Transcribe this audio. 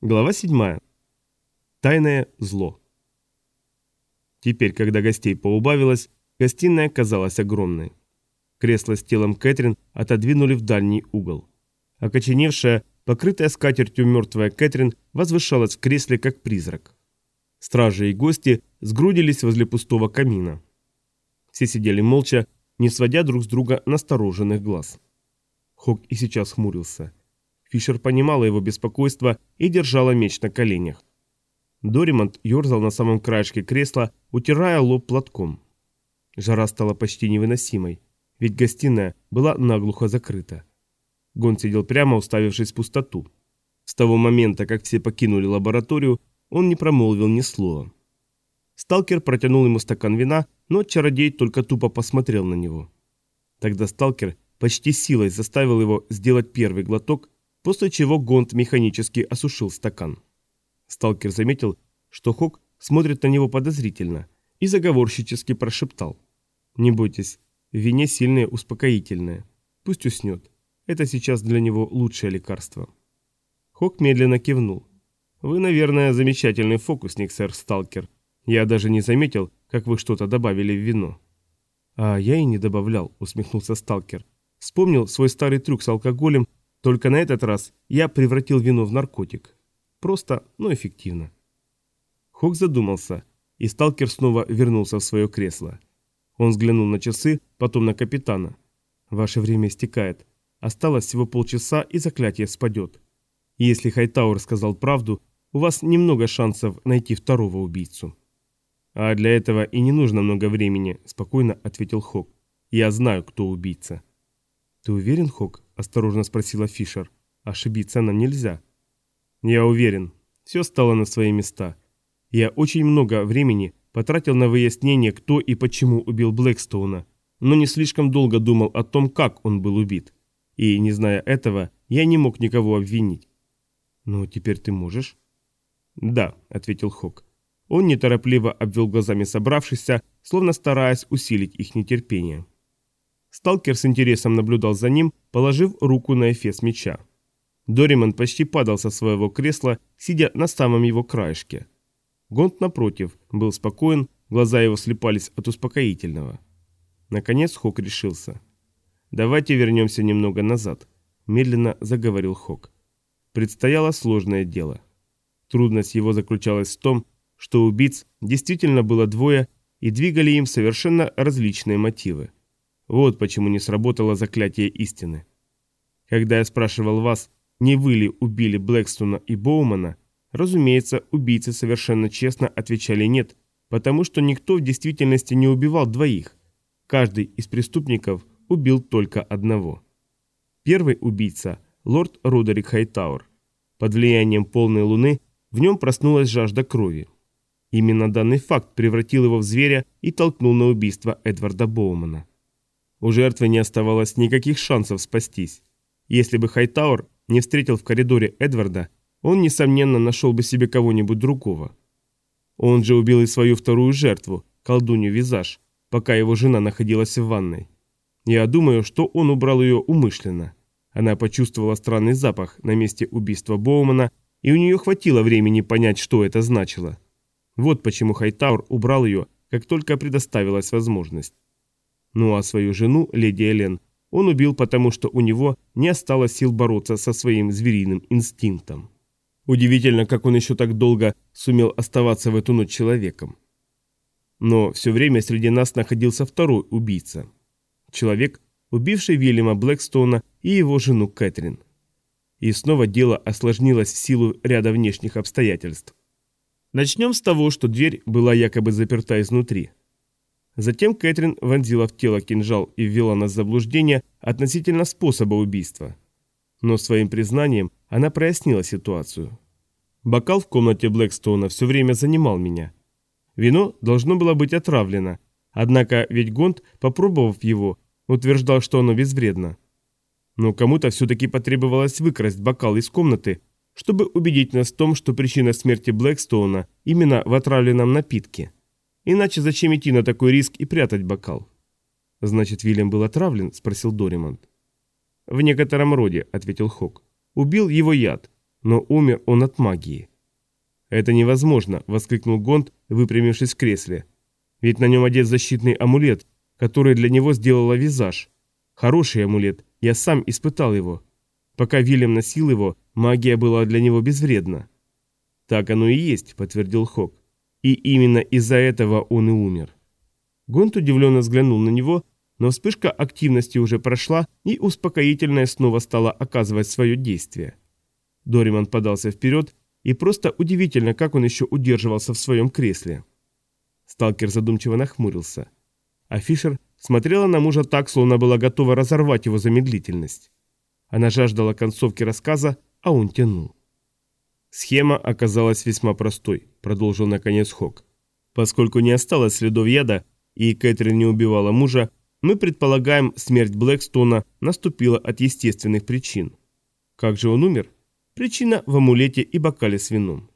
Глава 7. Тайное зло. Теперь, когда гостей поубавилось, гостиная казалась огромной. Кресло с телом Кэтрин отодвинули в дальний угол. Окоченевшая, покрытая скатертью мертвая Кэтрин возвышалась в кресле, как призрак. Стражи и гости сгрудились возле пустого камина. Все сидели молча, не сводя друг с друга настороженных глаз. Хок и сейчас хмурился. Фишер понимала его беспокойство и держала меч на коленях. Доримонт ерзал на самом краешке кресла, утирая лоб платком. Жара стала почти невыносимой, ведь гостиная была наглухо закрыта. Гон сидел прямо, уставившись в пустоту. С того момента, как все покинули лабораторию, он не промолвил ни слова. Сталкер протянул ему стакан вина, но чародей только тупо посмотрел на него. Тогда сталкер почти силой заставил его сделать первый глоток, после чего Гонт механически осушил стакан. Сталкер заметил, что Хок смотрит на него подозрительно и заговорщически прошептал. «Не бойтесь, в вине сильное успокоительное. Пусть уснет. Это сейчас для него лучшее лекарство». Хок медленно кивнул. «Вы, наверное, замечательный фокусник, сэр Сталкер. Я даже не заметил, как вы что-то добавили в вино». «А я и не добавлял», — усмехнулся Сталкер. Вспомнил свой старый трюк с алкоголем только на этот раз я превратил вино в наркотик. Просто, но эффективно. Хок задумался, и сталкер снова вернулся в свое кресло. Он взглянул на часы, потом на капитана. «Ваше время истекает. Осталось всего полчаса, и заклятие спадет. Если Хайтауэр сказал правду, у вас немного шансов найти второго убийцу». «А для этого и не нужно много времени», – спокойно ответил Хок. «Я знаю, кто убийца». «Ты уверен, Хок?» – осторожно спросила Фишер. «Ошибиться нам нельзя». «Я уверен. Все стало на свои места. Я очень много времени потратил на выяснение, кто и почему убил Блэкстоуна, но не слишком долго думал о том, как он был убит. И, не зная этого, я не мог никого обвинить». «Ну, теперь ты можешь?» «Да», — ответил Хок. Он неторопливо обвел глазами собравшихся, словно стараясь усилить их нетерпение. Сталкер с интересом наблюдал за ним, положив руку на эфес меча. Дориман почти падал со своего кресла, сидя на самом его краешке. Гонт, напротив, был спокоен, глаза его слепались от успокоительного. Наконец Хок решился. «Давайте вернемся немного назад», – медленно заговорил Хок. Предстояло сложное дело. Трудность его заключалась в том, что убийц действительно было двое и двигали им совершенно различные мотивы. Вот почему не сработало заклятие истины. Когда я спрашивал вас, не вы ли убили Блэкстона и Боумана, разумеется, убийцы совершенно честно отвечали «нет», потому что никто в действительности не убивал двоих. Каждый из преступников убил только одного. Первый убийца – лорд Родерик Хайтауэр. Под влиянием полной луны в нем проснулась жажда крови. Именно данный факт превратил его в зверя и толкнул на убийство Эдварда Боумана. У жертвы не оставалось никаких шансов спастись. Если бы Хайтауэр не встретил в коридоре Эдварда, он, несомненно, нашел бы себе кого-нибудь другого. Он же убил и свою вторую жертву, колдунью Визаж, пока его жена находилась в ванной. Я думаю, что он убрал ее умышленно. Она почувствовала странный запах на месте убийства Боумана, и у нее хватило времени понять, что это значило. Вот почему Хайтаур убрал ее, как только предоставилась возможность. Ну а свою жену, леди Элен, он убил потому, что у него не осталось сил бороться со своим звериным инстинктом. Удивительно, как он еще так долго сумел оставаться в эту ночь человеком. Но все время среди нас находился второй убийца. Человек, убивший Вильяма Блэкстоуна и его жену Кэтрин. И снова дело осложнилось в силу ряда внешних обстоятельств. Начнем с того, что дверь была якобы заперта изнутри. Затем Кэтрин вонзила в тело кинжал и ввела нас в заблуждение относительно способа убийства. Но своим признанием она прояснила ситуацию. Бокал в комнате Блэкстоуна все время занимал меня. Вино должно было быть отравлено, однако ведь Гонт, попробовав его, утверждал, что оно безвредно. Но кому-то все-таки потребовалось выкрасть бокал из комнаты, чтобы убедить нас в том, что причина смерти Блэкстоуна именно в отравленном напитке. Иначе зачем идти на такой риск и прятать бокал? Значит, Вильям был отравлен? Спросил Доримонт. В некотором роде, ответил Хок. Убил его яд. но умер он от магии. «Это невозможно!» – воскликнул Гонд, выпрямившись в кресле. «Ведь на нем одет защитный амулет, который для него сделала визаж. Хороший амулет, я сам испытал его. Пока Вильям носил его, магия была для него безвредна». «Так оно и есть», – подтвердил Хок. «И именно из-за этого он и умер». Гонт удивленно взглянул на него, но вспышка активности уже прошла, и успокоительное снова стало оказывать свое действие. Дориман подался вперед, и просто удивительно, как он еще удерживался в своем кресле. Сталкер задумчиво нахмурился. А Фишер смотрела на мужа так, словно была готова разорвать его замедлительность. Она жаждала концовки рассказа, а он тянул. Схема оказалась весьма простой, продолжил наконец Хок. Поскольку не осталось следов яда, и Кэтрин не убивала мужа, мы предполагаем, смерть Блэкстона наступила от естественных причин. Как же он умер? Причина в амулете и бокале с вином.